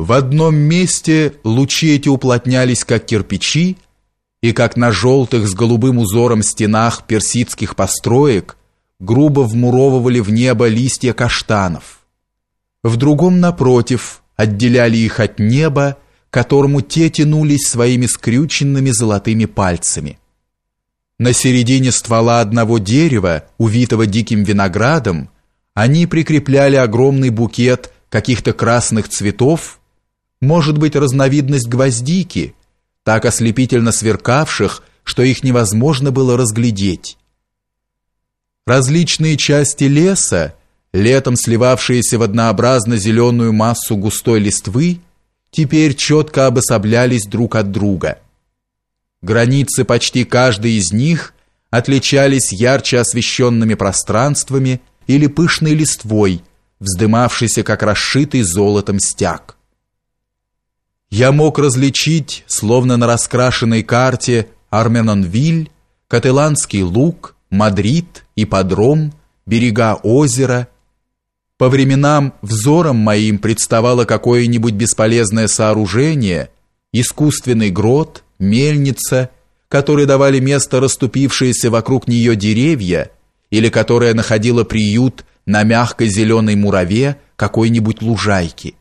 В одном месте лучи эти уплотнялись, как кирпичи, и как на желтых с голубым узором стенах персидских построек грубо вмуровывали в небо листья каштанов. В другом, напротив, отделяли их от неба, которому те тянулись своими скрюченными золотыми пальцами. На середине ствола одного дерева, увитого диким виноградом, они прикрепляли огромный букет каких-то красных цветов, может быть разновидность гвоздики, так ослепительно сверкавших, что их невозможно было разглядеть. Различные части леса, летом сливавшиеся в однообразно зеленую массу густой листвы, теперь четко обособлялись друг от друга. Границы почти каждой из них отличались ярче освещенными пространствами или пышной листвой, вздымавшейся как расшитый золотом стяг. Я мог различить, словно на раскрашенной карте, Арменонвиль, Каталанский луг, Мадрид, ипподром, берега озера. По временам взором моим представало какое-нибудь бесполезное сооружение, искусственный грот, мельница, которые давали место расступившиеся вокруг нее деревья, или которая находила приют на мягкой зеленой мураве какой-нибудь лужайки.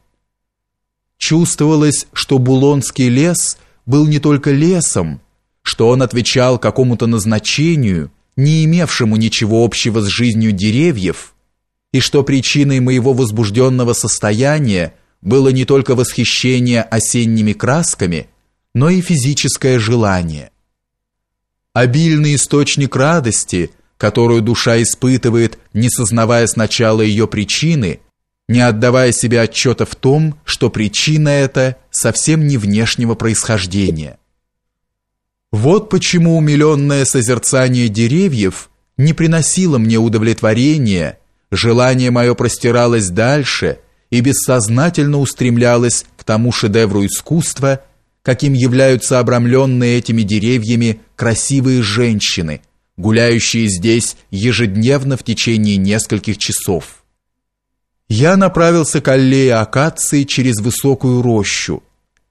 Чувствовалось, что Булонский лес был не только лесом, что он отвечал какому-то назначению, не имевшему ничего общего с жизнью деревьев, и что причиной моего возбужденного состояния было не только восхищение осенними красками, но и физическое желание. Обильный источник радости, которую душа испытывает, не сознавая сначала ее причины – не отдавая себе отчета в том, что причина эта совсем не внешнего происхождения. Вот почему умиленное созерцание деревьев не приносило мне удовлетворения, желание мое простиралось дальше и бессознательно устремлялось к тому шедевру искусства, каким являются обрамленные этими деревьями красивые женщины, гуляющие здесь ежедневно в течение нескольких часов я направился к аллее акации через высокую рощу,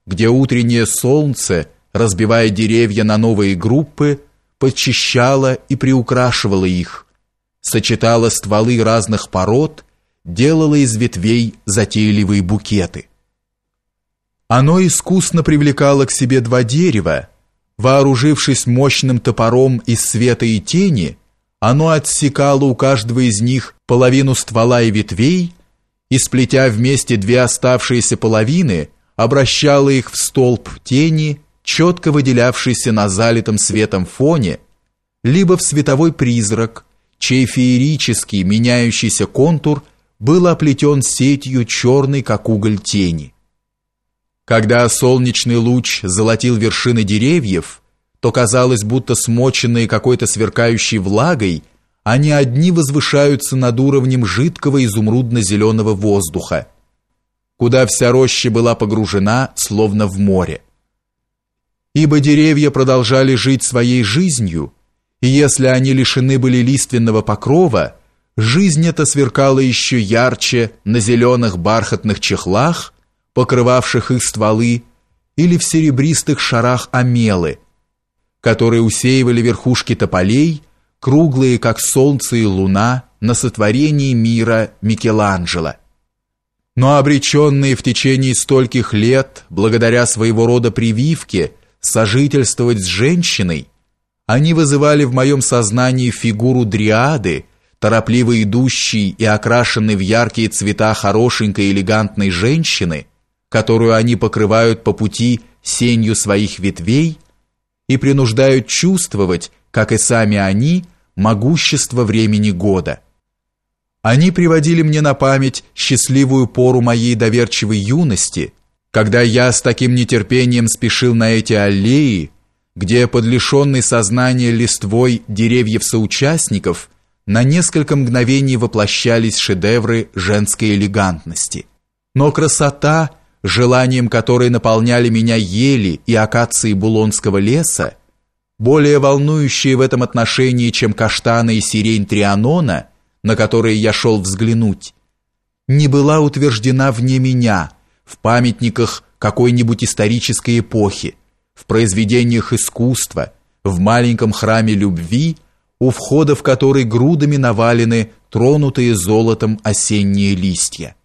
где утреннее солнце, разбивая деревья на новые группы, подчищало и приукрашивало их, сочетало стволы разных пород, делало из ветвей затейливые букеты. Оно искусно привлекало к себе два дерева, вооружившись мощным топором из света и тени, оно отсекало у каждого из них половину ствола и ветвей, и, сплетя вместе две оставшиеся половины, обращала их в столб тени, четко выделявшийся на залитом светом фоне, либо в световой призрак, чей феерический меняющийся контур был оплетен сетью черной, как уголь тени. Когда солнечный луч золотил вершины деревьев, то казалось, будто смоченные какой-то сверкающей влагой – они одни возвышаются над уровнем жидкого изумрудно-зеленого воздуха, куда вся роща была погружена, словно в море. Ибо деревья продолжали жить своей жизнью, и если они лишены были лиственного покрова, жизнь эта сверкала еще ярче на зеленых бархатных чехлах, покрывавших их стволы, или в серебристых шарах амелы, которые усеивали верхушки тополей, круглые, как солнце и луна, на сотворении мира Микеланджело. Но обреченные в течение стольких лет, благодаря своего рода прививке, сожительствовать с женщиной, они вызывали в моем сознании фигуру дриады, торопливо идущей и окрашенной в яркие цвета хорошенькой элегантной женщины, которую они покрывают по пути сенью своих ветвей и принуждают чувствовать, как и сами они, могущество времени года. Они приводили мне на память счастливую пору моей доверчивой юности, когда я с таким нетерпением спешил на эти аллеи, где под лишенной сознания листвой деревьев-соучастников на несколько мгновений воплощались шедевры женской элегантности. Но красота, желанием которой наполняли меня ели и акации Булонского леса, более волнующие в этом отношении, чем каштаны и сирень Трианона, на которые я шел взглянуть, не была утверждена вне меня, в памятниках какой-нибудь исторической эпохи, в произведениях искусства, в маленьком храме любви, у входа в который грудами навалены тронутые золотом осенние листья.